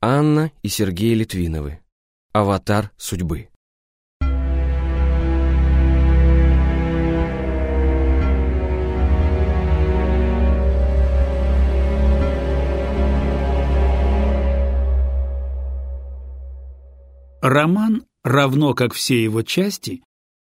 Анна и Сергей Литвиновы. Аватар судьбы. Роман, равно как все его части,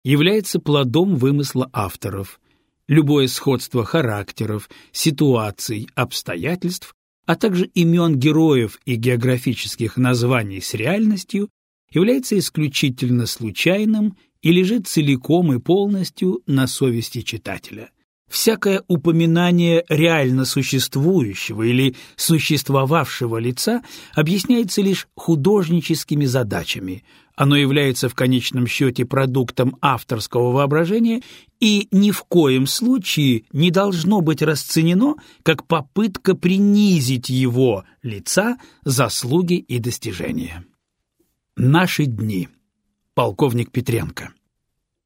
является плодом вымысла авторов. Любое сходство характеров, ситуаций, обстоятельств, а также имен героев и географических названий с реальностью является исключительно случайным и лежит целиком и полностью на совести читателя. Всякое упоминание реально существующего или существовавшего лица объясняется лишь художническими задачами. Оно является в конечном счете продуктом авторского воображения и ни в коем случае не должно быть расценено как попытка принизить его лица, заслуги и достижения. Наши дни. Полковник Петренко.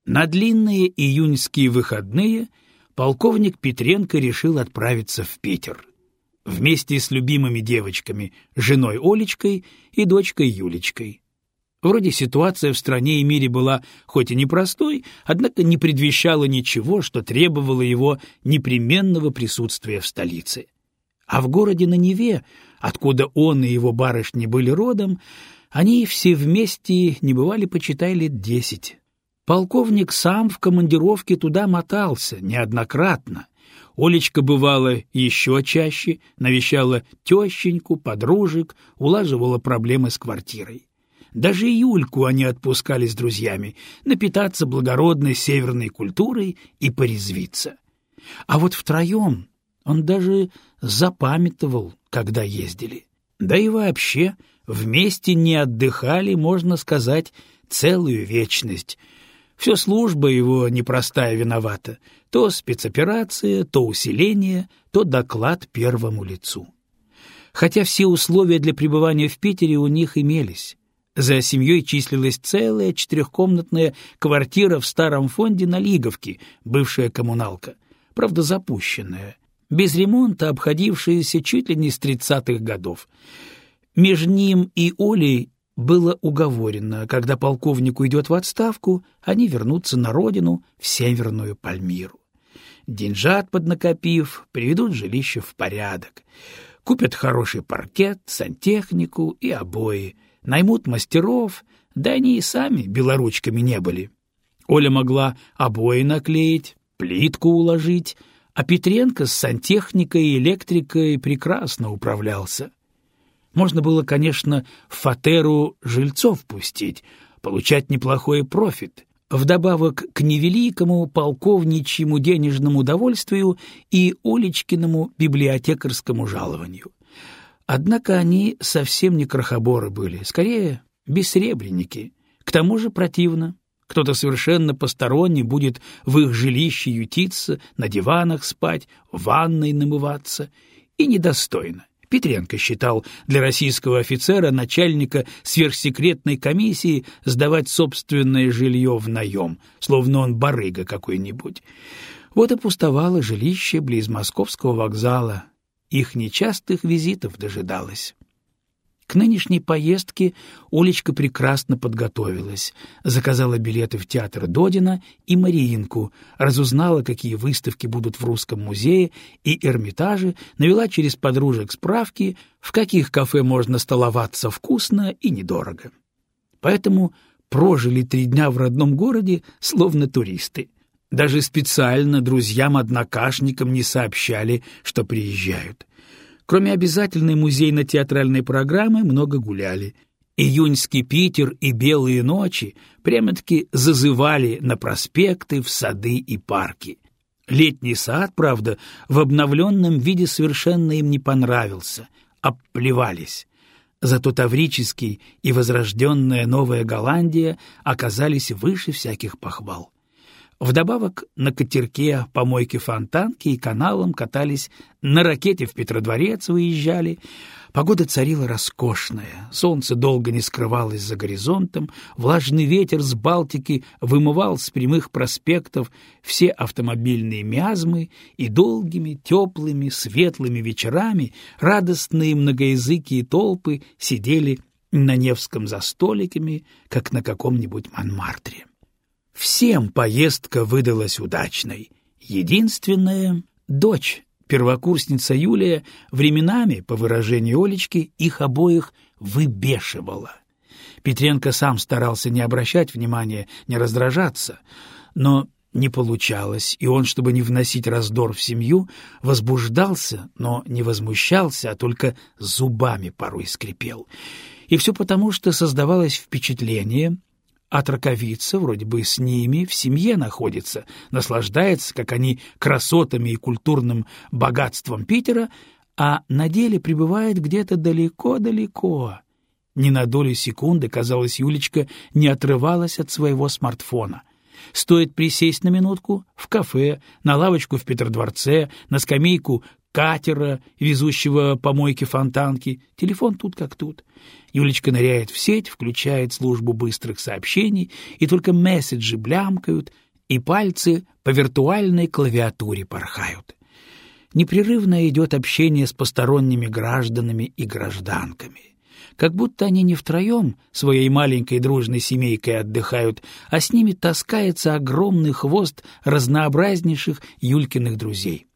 На длинные июньские выходные – полковник Петренко решил отправиться в Питер. Вместе с любимыми девочками, женой Олечкой и дочкой Юлечкой. Вроде ситуация в стране и мире была хоть и непростой, однако не предвещала ничего, что требовало его непременного присутствия в столице. А в городе на Неве, откуда он и его барышни были родом, они все вместе не бывали, почитай, лет десять. Полковник сам в командировке туда мотался неоднократно. Олечка бывала еще чаще, навещала тещеньку, подружек, улаживала проблемы с квартирой. Даже Юльку они отпускали с друзьями напитаться благородной северной культурой и порезвиться. А вот втроем он даже запамятовал, когда ездили. Да и вообще вместе не отдыхали, можно сказать, целую вечность — все служба его непростая виновата. То спецоперация, то усиление, то доклад первому лицу. Хотя все условия для пребывания в Питере у них имелись. За семьей числилась целая четырехкомнатная квартира в старом фонде на Лиговке, бывшая коммуналка, правда запущенная, без ремонта обходившаяся чуть ли не с тридцатых годов. Между ним и Олей было уговорено, когда полковник уйдет в отставку, они вернутся на родину, в Северную Пальмиру. Деньжат поднакопив, приведут жилище в порядок. Купят хороший паркет, сантехнику и обои, наймут мастеров, да они и сами белоручками не были. Оля могла обои наклеить, плитку уложить, а Петренко с сантехникой и электрикой прекрасно управлялся. Можно было, конечно, в фатеру жильцов пустить, получать неплохой профит, вдобавок к невеликому полковничьему денежному удовольствию и Олечкиному библиотекарскому жалованию. Однако они совсем не крохоборы были, скорее бессребреники. К тому же противно. Кто-то совершенно посторонний будет в их жилище ютиться, на диванах спать, в ванной намываться. И недостойно. Петренко считал для российского офицера, начальника сверхсекретной комиссии, сдавать собственное жилье в наем, словно он барыга какой-нибудь. Вот и пустовало жилище близ московского вокзала. Их нечастых визитов дожидалось. К нынешней поездке Олечка прекрасно подготовилась, заказала билеты в театр Додина и Мариинку, разузнала, какие выставки будут в Русском музее и Эрмитаже, навела через подружек справки, в каких кафе можно столоваться вкусно и недорого. Поэтому прожили три дня в родном городе, словно туристы. Даже специально друзьям-однокашникам не сообщали, что приезжают. Кроме обязательной музейно-театральной программы, много гуляли. Июньский Питер и белые ночи прямо-таки зазывали на проспекты, в сады и парки. Летний сад, правда, в обновленном виде совершенно им не понравился, обплевались. Зато Таврический и возрожденная Новая Голландия оказались выше всяких похвал. Вдобавок на катерке, помойке фонтанки и каналам катались, на ракете в Петродворец выезжали. Погода царила роскошная, солнце долго не скрывалось за горизонтом, влажный ветер с Балтики вымывал с прямых проспектов все автомобильные миазмы, и долгими, теплыми, светлыми вечерами радостные многоязыкие толпы сидели на Невском за столиками, как на каком-нибудь Монмартре. Всем поездка выдалась удачной. Единственная — дочь, первокурсница Юлия, временами, по выражению Олечки, их обоих выбешивала. Петренко сам старался не обращать внимания, не раздражаться, но не получалось, и он, чтобы не вносить раздор в семью, возбуждался, но не возмущался, а только зубами порой скрипел. И все потому, что создавалось впечатление, а траковица вроде бы с ними в семье находится, наслаждается, как они, красотами и культурным богатством Питера, а на деле пребывает где-то далеко-далеко. Ни на долю секунды, казалось, Юлечка не отрывалась от своего смартфона. Стоит присесть на минутку в кафе, на лавочку в Петродворце, на скамейку катера, везущего помойки фонтанки. Телефон тут как тут. Юлечка ныряет в сеть, включает службу быстрых сообщений, и только месседжи блямкают, и пальцы по виртуальной клавиатуре порхают. Непрерывно идет общение с посторонними гражданами и гражданками. Как будто они не втроем своей маленькой дружной семейкой отдыхают, а с ними таскается огромный хвост разнообразнейших Юлькиных друзей.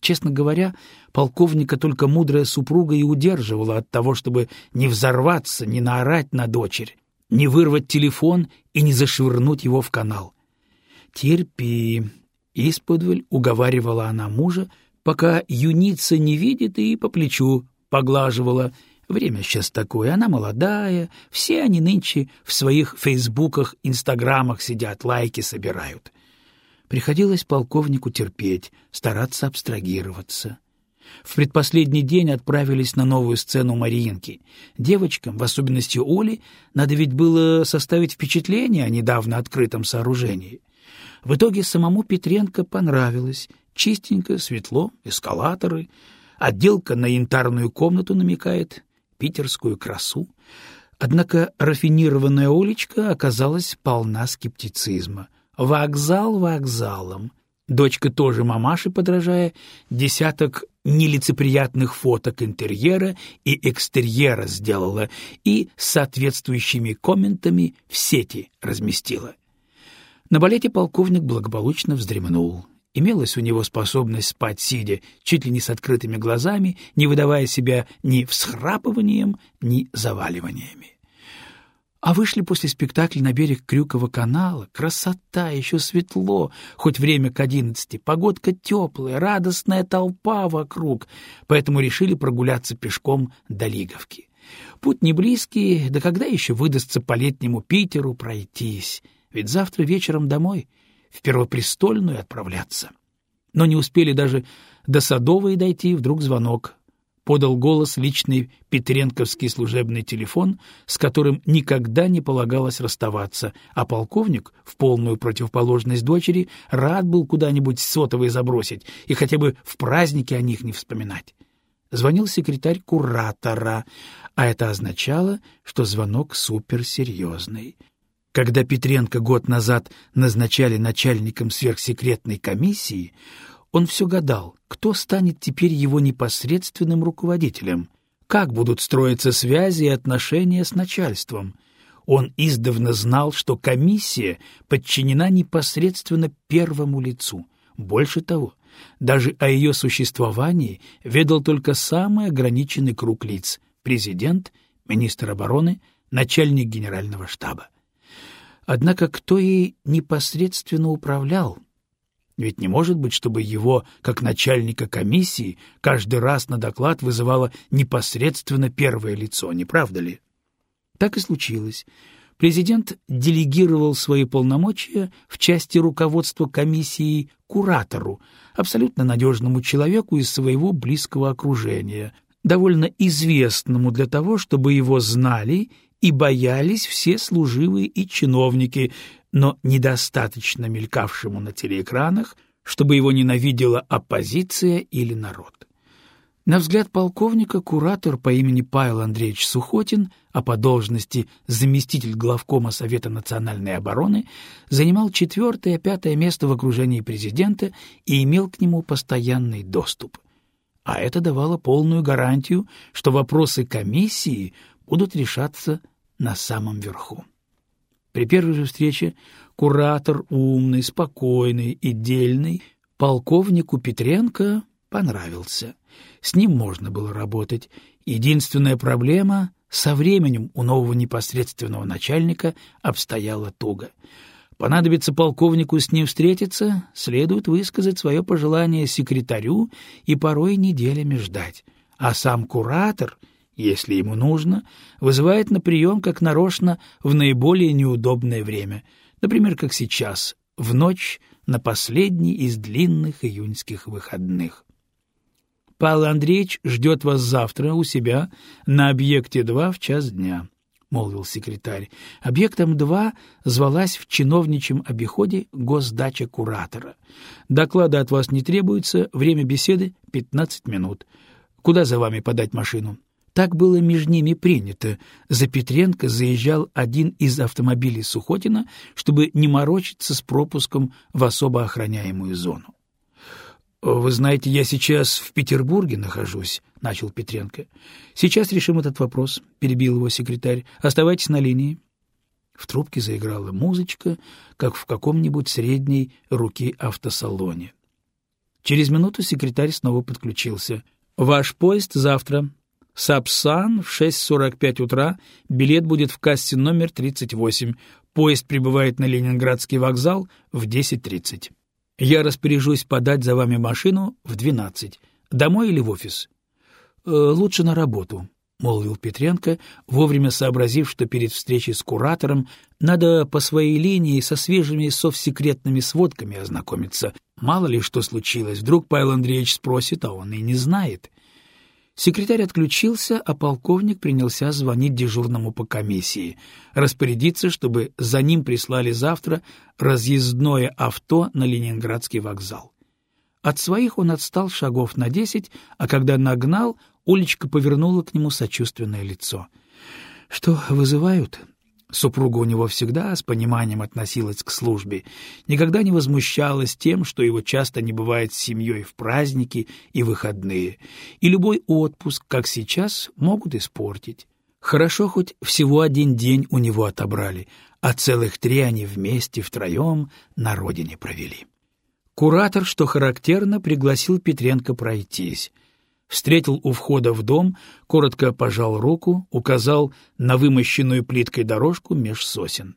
Честно говоря, полковника только мудрая супруга и удерживала от того, чтобы не взорваться, не наорать на дочерь, не вырвать телефон и не зашвырнуть его в канал. «Терпи», — исподволь уговаривала она мужа, пока юница не видит и по плечу поглаживала. Время сейчас такое, она молодая, все они нынче в своих фейсбуках, инстаграмах сидят, лайки собирают. Приходилось полковнику терпеть, стараться абстрагироваться. В предпоследний день отправились на новую сцену Мариинки. Девочкам, в особенности Оле, надо ведь было составить впечатление о недавно открытом сооружении. В итоге самому Петренко понравилось. Чистенько, светло, эскалаторы. Отделка на янтарную комнату намекает, питерскую красу. Однако рафинированная Олечка оказалась полна скептицизма — Вокзал вокзалом. Дочка тоже мамаши подражая, десяток нелицеприятных фоток интерьера и экстерьера сделала и с соответствующими комментами в сети разместила. На балете полковник благополучно вздремнул. Имелась у него способность спать сидя, чуть ли не с открытыми глазами, не выдавая себя ни всхрапыванием, ни заваливаниями. А вышли после спектакля на берег Крюкова канала. Красота, еще светло, хоть время к одиннадцати. Погодка теплая, радостная толпа вокруг. Поэтому решили прогуляться пешком до Лиговки. Путь не близкий, да когда еще выдастся по летнему Питеру пройтись? Ведь завтра вечером домой, в Первопрестольную отправляться. Но не успели даже до Садовой дойти, вдруг звонок подал голос личный петренковский служебный телефон, с которым никогда не полагалось расставаться, а полковник, в полную противоположность дочери, рад был куда-нибудь сотовые забросить и хотя бы в празднике о них не вспоминать. Звонил секретарь куратора, а это означало, что звонок суперсерьезный. Когда Петренко год назад назначали начальником сверхсекретной комиссии, он все гадал, кто станет теперь его непосредственным руководителем, как будут строиться связи и отношения с начальством. Он издавна знал, что комиссия подчинена непосредственно первому лицу. Больше того, даже о ее существовании ведал только самый ограниченный круг лиц — президент, министр обороны, начальник генерального штаба. Однако кто ей непосредственно управлял, ведь не может быть, чтобы его, как начальника комиссии, каждый раз на доклад вызывало непосредственно первое лицо, не правда ли? Так и случилось. Президент делегировал свои полномочия в части руководства комиссии куратору, абсолютно надежному человеку из своего близкого окружения, довольно известному для того, чтобы его знали и боялись все служивые и чиновники, но недостаточно мелькавшему на телеэкранах, чтобы его ненавидела оппозиция или народ. На взгляд полковника куратор по имени Павел Андреевич Сухотин, а по должности заместитель главкома Совета национальной обороны, занимал четвертое пятое место в окружении президента и имел к нему постоянный доступ. А это давало полную гарантию, что вопросы комиссии будут решаться на самом верху. При первой же встрече куратор умный, спокойный и дельный полковнику Петренко понравился. С ним можно было работать. Единственная проблема — со временем у нового непосредственного начальника обстояла туго. Понадобится полковнику с ним встретиться, следует высказать свое пожелание секретарю и порой неделями ждать. А сам куратор, если ему нужно, вызывает на прием как нарочно в наиболее неудобное время, например, как сейчас, в ночь на последний из длинных июньских выходных. Павел Андреевич ждет вас завтра у себя на объекте 2 в час дня, — молвил секретарь. Объектом 2 звалась в чиновничьем обиходе госдача куратора. Доклада от вас не требуется, время беседы — 15 минут. Куда за вами подать машину? Так было между ними принято. За Петренко заезжал один из автомобилей Сухотина, чтобы не морочиться с пропуском в особо охраняемую зону. — Вы знаете, я сейчас в Петербурге нахожусь, — начал Петренко. — Сейчас решим этот вопрос, — перебил его секретарь. — Оставайтесь на линии. В трубке заиграла музычка, как в каком-нибудь средней руки автосалоне. Через минуту секретарь снова подключился. — Ваш поезд завтра. Сапсан в 6.45 утра. Билет будет в кассе номер 38. Поезд прибывает на Ленинградский вокзал в 10.30. Я распоряжусь подать за вами машину в двенадцать. Домой или в офис? Э, лучше на работу, молвил Петренко, вовремя сообразив, что перед встречей с куратором надо по своей линии со свежими совсекретными сводками ознакомиться. Мало ли что случилось, вдруг Павел Андреевич спросит, а он и не знает. Секретарь отключился, а полковник принялся звонить дежурному по комиссии, распорядиться, чтобы за ним прислали завтра разъездное авто на Ленинградский вокзал. От своих он отстал шагов на десять, а когда нагнал, Олечка повернула к нему сочувственное лицо. — Что, вызывают? Супруга у него всегда с пониманием относилась к службе, никогда не возмущалась тем, что его часто не бывает с семьей в праздники и выходные, и любой отпуск, как сейчас, могут испортить. Хорошо хоть всего один день у него отобрали, а целых три они вместе, втроем, на родине провели. Куратор, что характерно, пригласил Петренко пройтись — встретил у входа в дом, коротко пожал руку, указал на вымощенную плиткой дорожку меж сосен.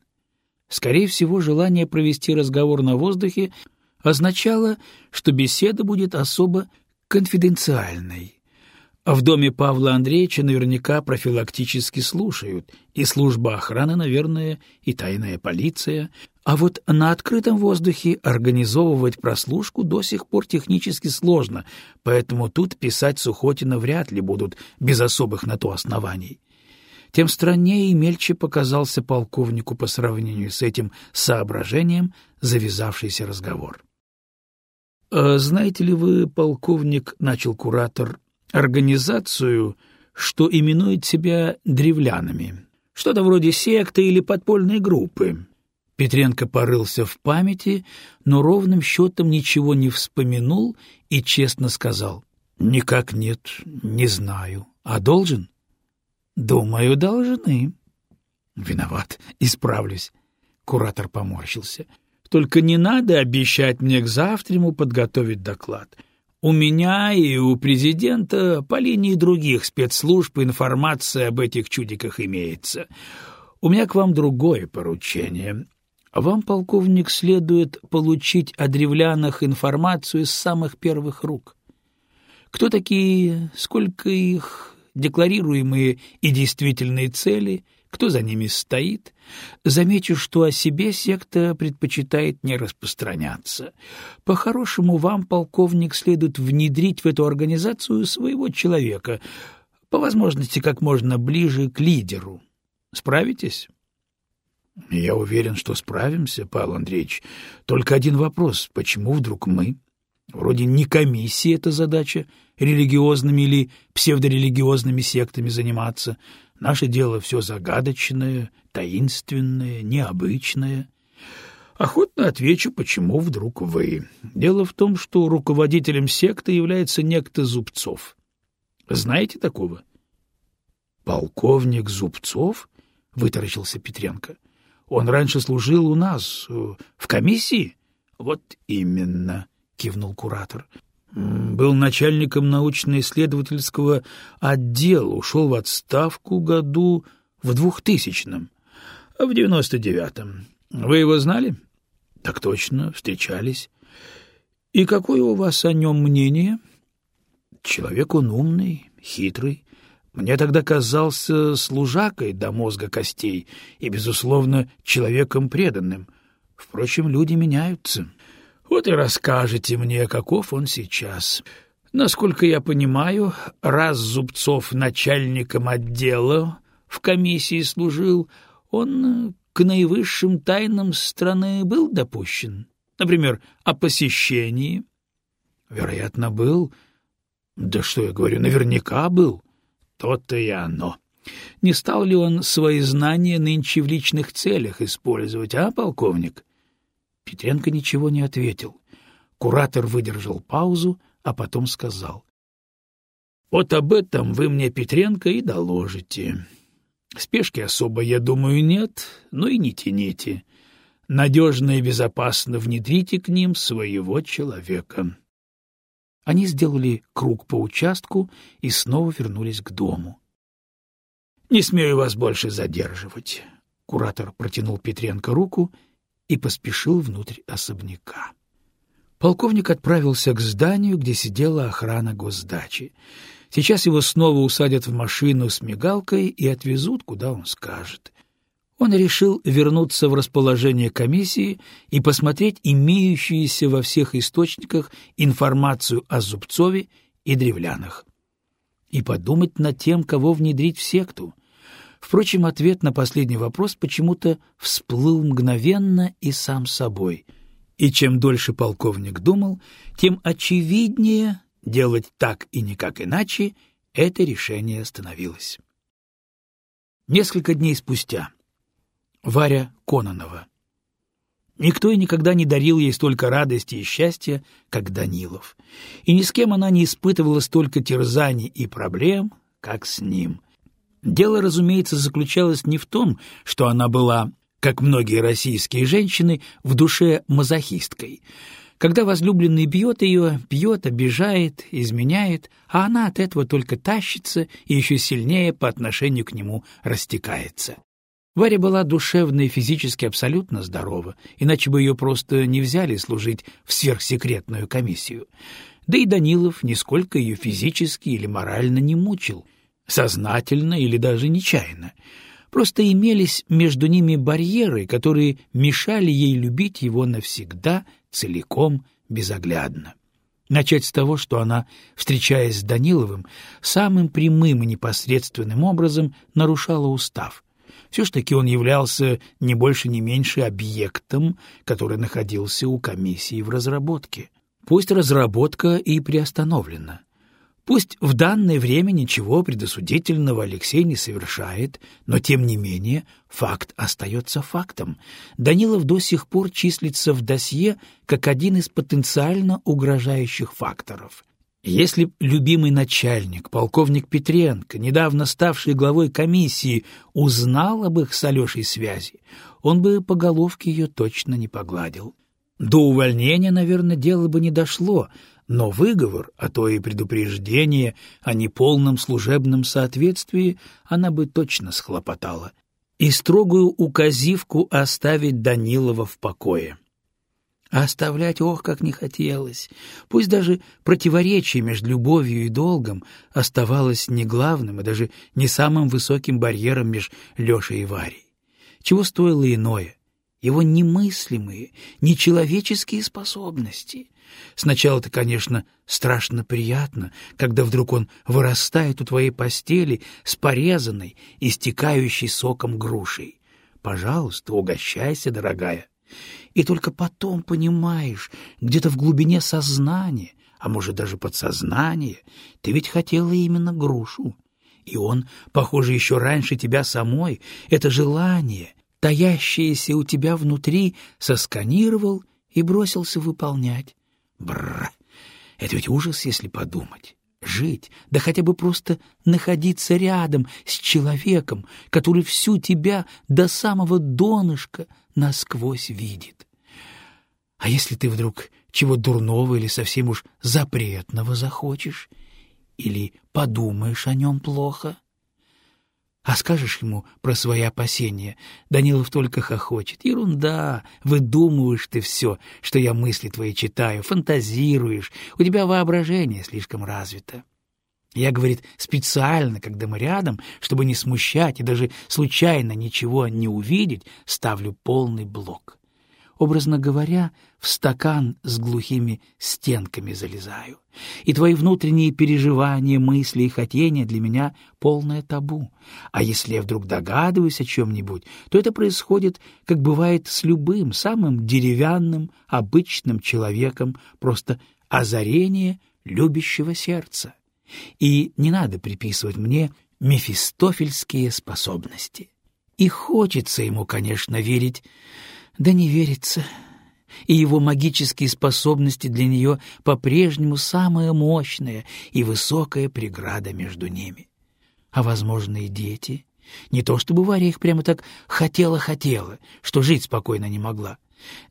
Скорее всего, желание провести разговор на воздухе означало, что беседа будет особо конфиденциальной. В доме Павла Андреевича наверняка профилактически слушают, и служба охраны, наверное, и тайная полиция, а вот на открытом воздухе организовывать прослушку до сих пор технически сложно, поэтому тут писать Сухотина вряд ли будут без особых на то оснований. Тем страннее и мельче показался полковнику по сравнению с этим соображением завязавшийся разговор. «А «Знаете ли вы, полковник, — начал куратор, — организацию, что именует себя древлянами, что-то вроде секты или подпольной группы?» Петренко порылся в памяти, но ровным счетом ничего не вспомянул и честно сказал. — Никак нет, не знаю. А должен? — Думаю, должны. — Виноват, исправлюсь. Куратор поморщился. — Только не надо обещать мне к завтраму подготовить доклад. У меня и у президента по линии других спецслужб информация об этих чудиках имеется. У меня к вам другое поручение. Вам, полковник, следует получить о древлянах информацию с самых первых рук. Кто такие, сколько их, декларируемые и действительные цели, кто за ними стоит. Замечу, что о себе секта предпочитает не распространяться. По-хорошему, вам, полковник, следует внедрить в эту организацию своего человека, по возможности как можно ближе к лидеру. Справитесь? — Я уверен, что справимся, Павел Андреевич. Только один вопрос — почему вдруг мы? Вроде не комиссии эта задача религиозными или псевдорелигиозными сектами заниматься. Наше дело все загадочное, таинственное, необычное. Охотно отвечу, почему вдруг вы. Дело в том, что руководителем секты является некто Зубцов. Знаете такого? — Полковник Зубцов? — вытаращился Петренко. — Он раньше служил у нас, э, в комиссии? — Вот именно, — кивнул куратор. Был начальником научно-исследовательского отдела, ушел в отставку году в двухтысячном, в девяносто девятом. Вы его знали? — Так точно, встречались. — И какое у вас о нем мнение? — Человек он умный, хитрый. Мне тогда казался служакой до мозга костей и, безусловно, человеком преданным. Впрочем, люди меняются. Вот и расскажете мне, каков он сейчас. Насколько я понимаю, раз Зубцов начальником отдела в комиссии служил, он к наивысшим тайнам страны был допущен? Например, о посещении? Вероятно, был. Да что я говорю, наверняка был. То-то и оно. Не стал ли он свои знания нынче в личных целях использовать, а, полковник? Петренко ничего не ответил. Куратор выдержал паузу, а потом сказал. — Вот об этом вы мне, Петренко, и доложите. Спешки особо, я думаю, нет, но и не тяните. Надежно и безопасно внедрите к ним своего человека. Они сделали круг по участку и снова вернулись к дому. — Не смею вас больше задерживать. Куратор протянул Петренко руку и поспешил внутрь особняка. Полковник отправился к зданию, где сидела охрана госдачи. Сейчас его снова усадят в машину с мигалкой и отвезут, куда он скажет. Он решил вернуться в расположение комиссии и посмотреть имеющуюся во всех источниках информацию о Зубцове и древлянах. И подумать над тем, кого внедрить в секту. Впрочем, ответ на последний вопрос почему-то всплыл мгновенно и сам собой. И чем дольше полковник думал, тем очевиднее делать так и никак иначе это решение становилось. Несколько дней спустя. Варя Кононова. Никто и никогда не дарил ей столько радости и счастья, как Данилов. И ни с кем она не испытывала столько терзаний и проблем, как с ним. Дело, разумеется, заключалось не в том, что она была, как многие российские женщины, в душе мазохисткой — когда возлюбленный бьет ее, бьет, обижает, изменяет, а она от этого только тащится и еще сильнее по отношению к нему растекается. Варя была душевно и физически абсолютно здорова, иначе бы ее просто не взяли служить в сверхсекретную комиссию. Да и Данилов нисколько ее физически или морально не мучил, сознательно или даже нечаянно. Просто имелись между ними барьеры, которые мешали ей любить его навсегда целиком, безоглядно. Начать с того, что она, встречаясь с Даниловым, самым прямым и непосредственным образом нарушала устав. Все ж таки он являлся не больше, не меньше объектом, который находился у комиссии в разработке. Пусть разработка и приостановлена, Пусть в данное время ничего предосудительного Алексей не совершает, но, тем не менее, факт остается фактом. Данилов до сих пор числится в досье как один из потенциально угрожающих факторов. Если любимый начальник, полковник Петренко, недавно ставший главой комиссии, узнал об их с Алешей связи, он бы по головке ее точно не погладил. До увольнения, наверное, дело бы не дошло — но выговор, а то и предупреждение о неполном служебном соответствии она бы точно схлопотала. И строгую указивку оставить Данилова в покое. А оставлять, ох, как не хотелось. Пусть даже противоречие между любовью и долгом оставалось не главным и даже не самым высоким барьером между Лешей и Варей. Чего стоило иное? Его немыслимые, нечеловеческие способности. Сначала-то, конечно, страшно приятно, когда вдруг он вырастает у твоей постели с порезанной, истекающей соком грушей. Пожалуйста, угощайся, дорогая. И только потом понимаешь, где-то в глубине сознания, а может даже подсознания, ты ведь хотела именно грушу. И он, похоже, еще раньше тебя самой, это желание, таящееся у тебя внутри, сосканировал и бросился выполнять. Бррр! Это ведь ужас, если подумать. Жить, да хотя бы просто находиться рядом с человеком, который всю тебя до самого донышка насквозь видит. А если ты вдруг чего дурного или совсем уж запретного захочешь? Или подумаешь о нем плохо? А скажешь ему про свои опасения, Данилов только хохочет. Ерунда, выдумываешь ты все, что я мысли твои читаю, фантазируешь, у тебя воображение слишком развито. Я, говорит, специально, когда мы рядом, чтобы не смущать и даже случайно ничего не увидеть, ставлю полный блок образно говоря, в стакан с глухими стенками залезаю. И твои внутренние переживания, мысли и хотения для меня полное табу. А если я вдруг догадываюсь о чем-нибудь, то это происходит, как бывает с любым самым деревянным, обычным человеком, просто озарение любящего сердца. И не надо приписывать мне мефистофельские способности. И хочется ему, конечно, верить, да не верится. И его магические способности для нее по-прежнему самая мощная и высокая преграда между ними. А, возможно, и дети. Не то чтобы Варя их прямо так хотела-хотела, что жить спокойно не могла.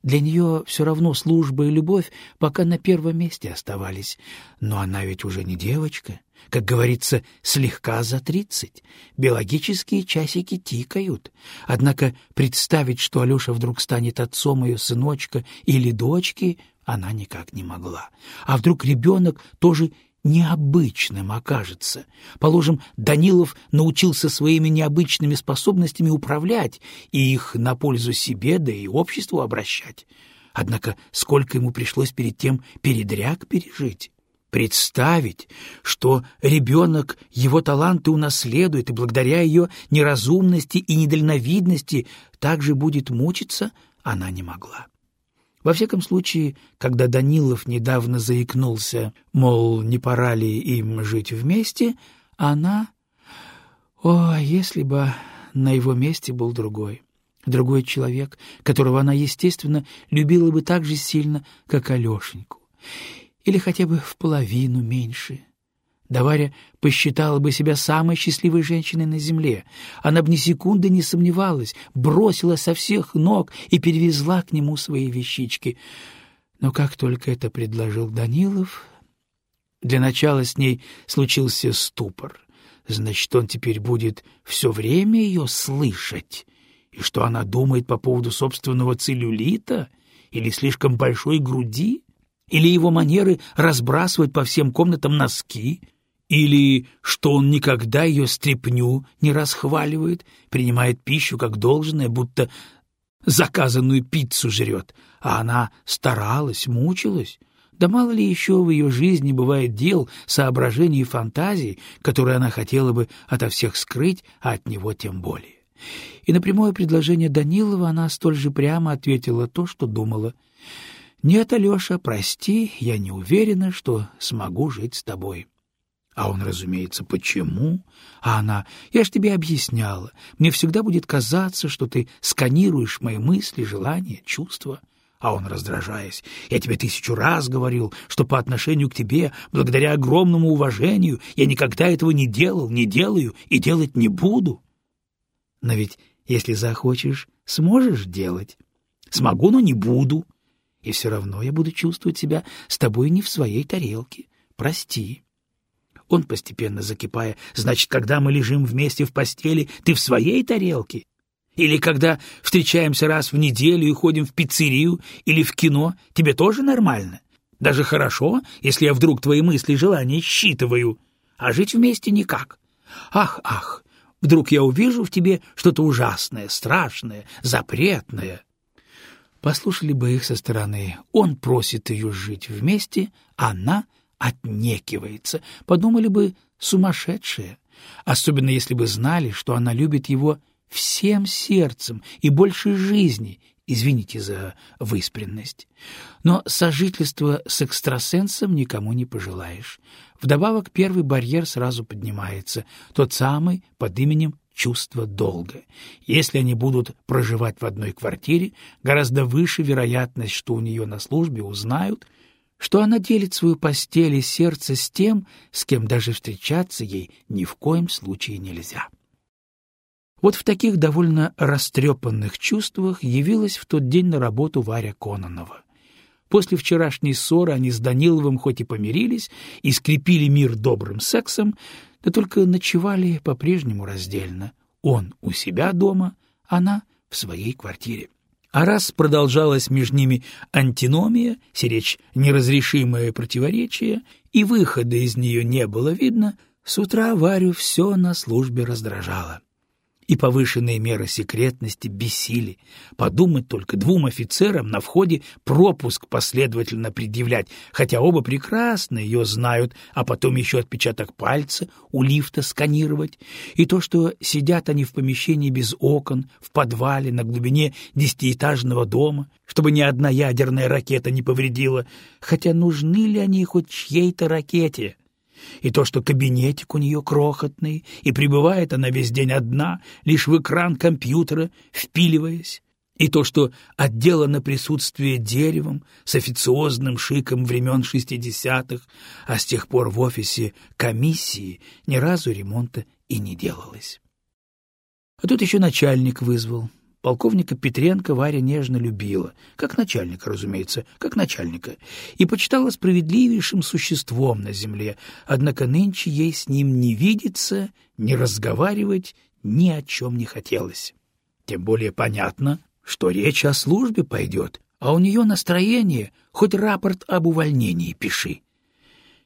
Для нее все равно служба и любовь пока на первом месте оставались. Но она ведь уже не девочка, как говорится, слегка за тридцать. Биологические часики тикают. Однако представить, что Алеша вдруг станет отцом ее сыночка или дочки, она никак не могла. А вдруг ребенок тоже необычным окажется. Положим, Данилов научился своими необычными способностями управлять и их на пользу себе, да и обществу обращать. Однако сколько ему пришлось перед тем передряг пережить. Представить, что ребенок его таланты унаследует и благодаря ее неразумности и недальновидности также будет мучиться, она не могла. Во всяком случае, когда Данилов недавно заикнулся, мол, не пора ли им жить вместе, она... О, если бы на его месте был другой, другой человек, которого она, естественно, любила бы так же сильно, как Алешеньку, или хотя бы в половину меньше — Даваря посчитала бы себя самой счастливой женщиной на земле. Она бы ни секунды не сомневалась, бросила со всех ног и перевезла к нему свои вещички. Но как только это предложил Данилов, для начала с ней случился ступор. Значит, он теперь будет все время ее слышать. И что она думает по поводу собственного целлюлита или слишком большой груди? Или его манеры разбрасывать по всем комнатам носки — или что он никогда ее стряпню не расхваливает, принимает пищу как должное, будто заказанную пиццу жрет, а она старалась, мучилась. Да мало ли еще в ее жизни бывает дел, соображений и фантазий, которые она хотела бы ото всех скрыть, а от него тем более. И на прямое предложение Данилова она столь же прямо ответила то, что думала. «Нет, Алеша, прости, я не уверена, что смогу жить с тобой». А он, разумеется, почему? А она, я ж тебе объясняла, мне всегда будет казаться, что ты сканируешь мои мысли, желания, чувства. А он, раздражаясь, я тебе тысячу раз говорил, что по отношению к тебе, благодаря огромному уважению, я никогда этого не делал, не делаю и делать не буду. Но ведь, если захочешь, сможешь делать. Смогу, но не буду. И все равно я буду чувствовать себя с тобой не в своей тарелке. Прости. Он постепенно закипая. «Значит, когда мы лежим вместе в постели, ты в своей тарелке? Или когда встречаемся раз в неделю и ходим в пиццерию или в кино, тебе тоже нормально? Даже хорошо, если я вдруг твои мысли и желания считываю, а жить вместе никак. Ах, ах, вдруг я увижу в тебе что-то ужасное, страшное, запретное». Послушали бы их со стороны. Он просит ее жить вместе, она отнекивается. Подумали бы, сумасшедшая. Особенно если бы знали, что она любит его всем сердцем и больше жизни, Извините за выспренность. Но сожительство с экстрасенсом никому не пожелаешь. Вдобавок первый барьер сразу поднимается, тот самый под именем чувство долга. Если они будут проживать в одной квартире, гораздо выше вероятность, что у нее на службе узнают, что она делит свою постель и сердце с тем, с кем даже встречаться ей ни в коем случае нельзя. Вот в таких довольно растрепанных чувствах явилась в тот день на работу Варя Кононова. После вчерашней ссоры они с Даниловым хоть и помирились и скрепили мир добрым сексом, да только ночевали по-прежнему раздельно. Он у себя дома, она в своей квартире. А раз продолжалась между ними антиномия, сиречь неразрешимое противоречие, и выхода из нее не было видно, с утра Варю все на службе раздражало и повышенные меры секретности бесили. Подумать только двум офицерам на входе пропуск последовательно предъявлять, хотя оба прекрасно ее знают, а потом еще отпечаток пальца у лифта сканировать. И то, что сидят они в помещении без окон, в подвале на глубине десятиэтажного дома, чтобы ни одна ядерная ракета не повредила, хотя нужны ли они хоть чьей-то ракете? И то, что кабинетик у нее крохотный, и пребывает она весь день одна, лишь в экран компьютера, впиливаясь, и то, что отделано присутствие деревом с официозным шиком времен шестидесятых, а с тех пор в офисе комиссии ни разу ремонта и не делалось. А тут еще начальник вызвал, Полковника Петренко Варя нежно любила, как начальника, разумеется, как начальника, и почитала справедливейшим существом на земле, однако нынче ей с ним не видеться, не разговаривать ни о чем не хотелось. Тем более понятно, что речь о службе пойдет, а у нее настроение, хоть рапорт об увольнении пиши.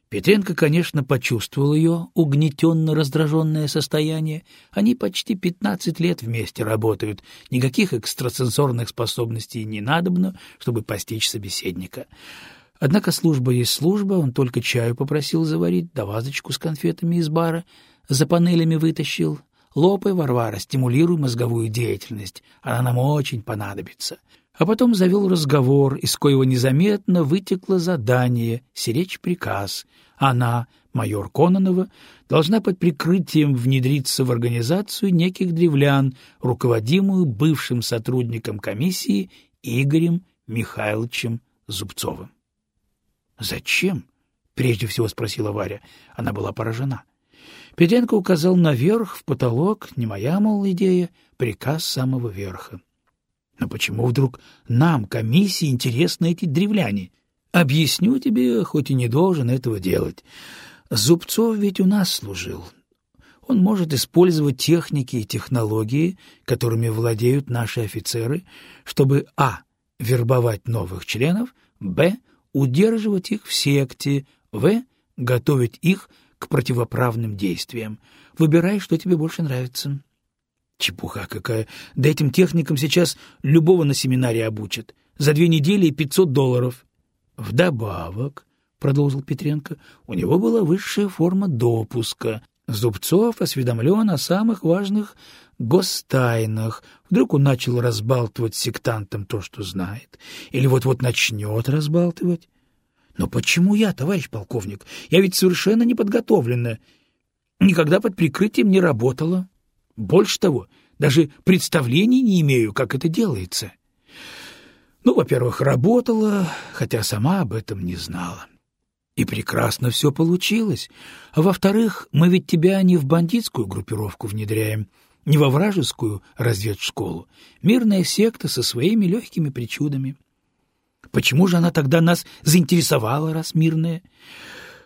Петренко, конечно, почувствовал ее угнетенно-раздраженное состояние. Они почти пятнадцать лет вместе работают. Никаких экстрасенсорных способностей не надобно, чтобы постичь собеседника. Однако служба есть служба, он только чаю попросил заварить, да вазочку с конфетами из бара за панелями вытащил. Лопай, Варвара, стимулируй мозговую деятельность, она нам очень понадобится а потом завел разговор, из коего незаметно вытекло задание, сиречь приказ. Она, майор Кононова, должна под прикрытием внедриться в организацию неких древлян, руководимую бывшим сотрудником комиссии Игорем Михайловичем Зубцовым. «Зачем?» — прежде всего спросила Варя. Она была поражена. Петенко указал наверх, в потолок, не моя, мол, идея, приказ самого верха. Но почему вдруг нам, комиссии, интересны эти древляне? Объясню тебе, хоть и не должен этого делать. Зубцов ведь у нас служил. Он может использовать техники и технологии, которыми владеют наши офицеры, чтобы а. вербовать новых членов, б. удерживать их в секте, в. готовить их к противоправным действиям. Выбирай, что тебе больше нравится. Чепуха какая. Да этим техникам сейчас любого на семинаре обучат. За две недели и пятьсот долларов. Вдобавок, — продолжил Петренко, — у него была высшая форма допуска. Зубцов осведомлен о самых важных гостайнах. Вдруг он начал разбалтывать сектантам то, что знает. Или вот-вот начнет разбалтывать. Но почему я, товарищ полковник? Я ведь совершенно неподготовленная. Никогда под прикрытием не работала. Больше того, даже представления не имею, как это делается. Ну, во-первых, работала, хотя сама об этом не знала. И прекрасно все получилось. А во-вторых, мы ведь тебя не в бандитскую группировку внедряем, не во вражескую разведшколу. Мирная секта со своими легкими причудами. Почему же она тогда нас заинтересовала, раз мирная?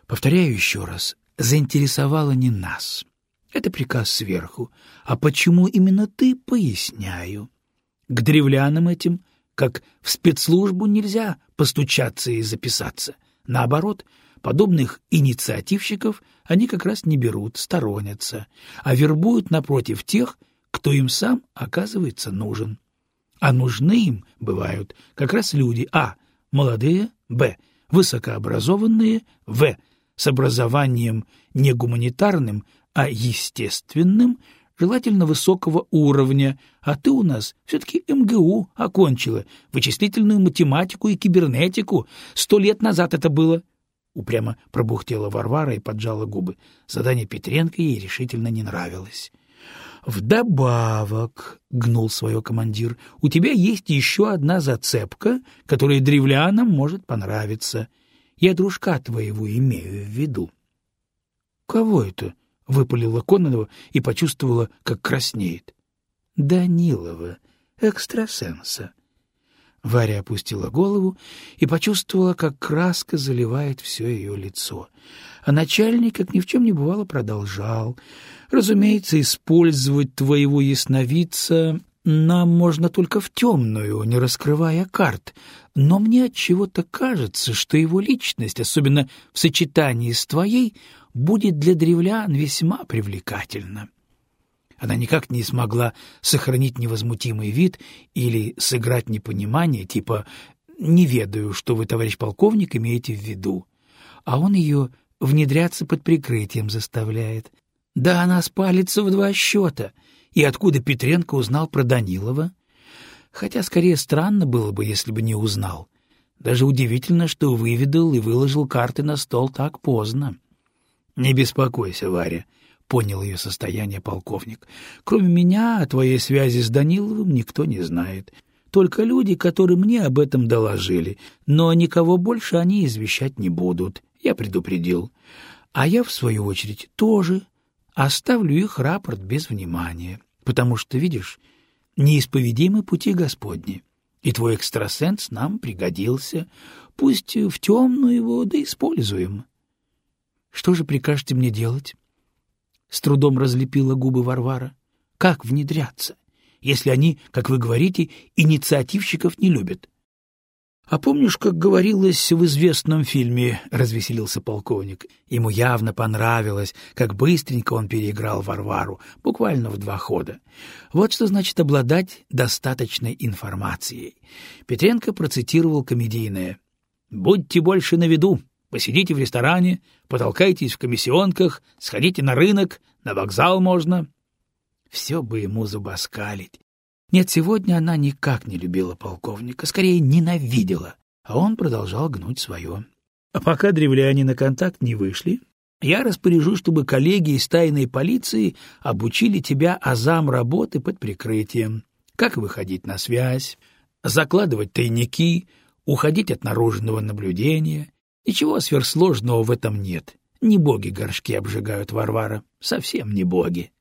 Повторяю еще раз, заинтересовала не нас, это приказ сверху. А почему именно ты, поясняю. К древлянам этим, как в спецслужбу, нельзя постучаться и записаться. Наоборот, подобных инициативщиков они как раз не берут, сторонятся, а вербуют напротив тех, кто им сам оказывается нужен. А нужны им бывают как раз люди а. молодые, б. высокообразованные, в. с образованием не гуманитарным, а естественным, желательно высокого уровня, а ты у нас все-таки МГУ окончила, вычислительную математику и кибернетику. Сто лет назад это было. Упрямо пробухтела Варвара и поджала губы. Задание Петренко ей решительно не нравилось. «Вдобавок», — гнул свое командир, — «у тебя есть еще одна зацепка, которая древлянам может понравиться. Я дружка твоего имею в виду». «Кого это?» — выпалила Кононова и почувствовала, как краснеет. «Данилова, экстрасенса». Варя опустила голову и почувствовала, как краска заливает все ее лицо. А начальник, как ни в чем не бывало, продолжал. «Разумеется, использовать твоего ясновидца нам можно только в темную, не раскрывая карт, но мне от чего-то кажется, что его личность, особенно в сочетании с твоей, будет для древлян весьма привлекательна. Она никак не смогла сохранить невозмутимый вид или сыграть непонимание, типа «не ведаю, что вы, товарищ полковник, имеете в виду». А он ее внедряться под прикрытием заставляет. Да она спалится в два счета. И откуда Петренко узнал про Данилова? Хотя скорее странно было бы, если бы не узнал. Даже удивительно, что выведал и выложил карты на стол так поздно. — Не беспокойся, Варя, — понял ее состояние полковник. — Кроме меня о твоей связи с Даниловым никто не знает. Только люди, которые мне об этом доложили, но никого больше они извещать не будут. Я предупредил. А я, в свою очередь, тоже оставлю их рапорт без внимания, потому что, видишь, неисповедимы пути Господни, и твой экстрасенс нам пригодился. Пусть в темную его да используем. Что же прикажете мне делать? С трудом разлепила губы Варвара. Как внедряться, если они, как вы говорите, инициативщиков не любят? А помнишь, как говорилось в известном фильме, развеселился полковник. Ему явно понравилось, как быстренько он переиграл Варвару, буквально в два хода. Вот что значит обладать достаточной информацией. Петренко процитировал комедийное: "Будьте больше на виду, Посидите в ресторане, потолкайтесь в комиссионках, сходите на рынок, на вокзал можно. Все бы ему зубоскалить. Нет, сегодня она никак не любила полковника, скорее ненавидела, а он продолжал гнуть свое. А пока древляне на контакт не вышли, я распоряжусь, чтобы коллеги из тайной полиции обучили тебя азам работы под прикрытием, как выходить на связь, закладывать тайники, уходить от наружного наблюдения, Ничего сверхсложного в этом нет. Не боги горшки обжигают Варвара, совсем не боги.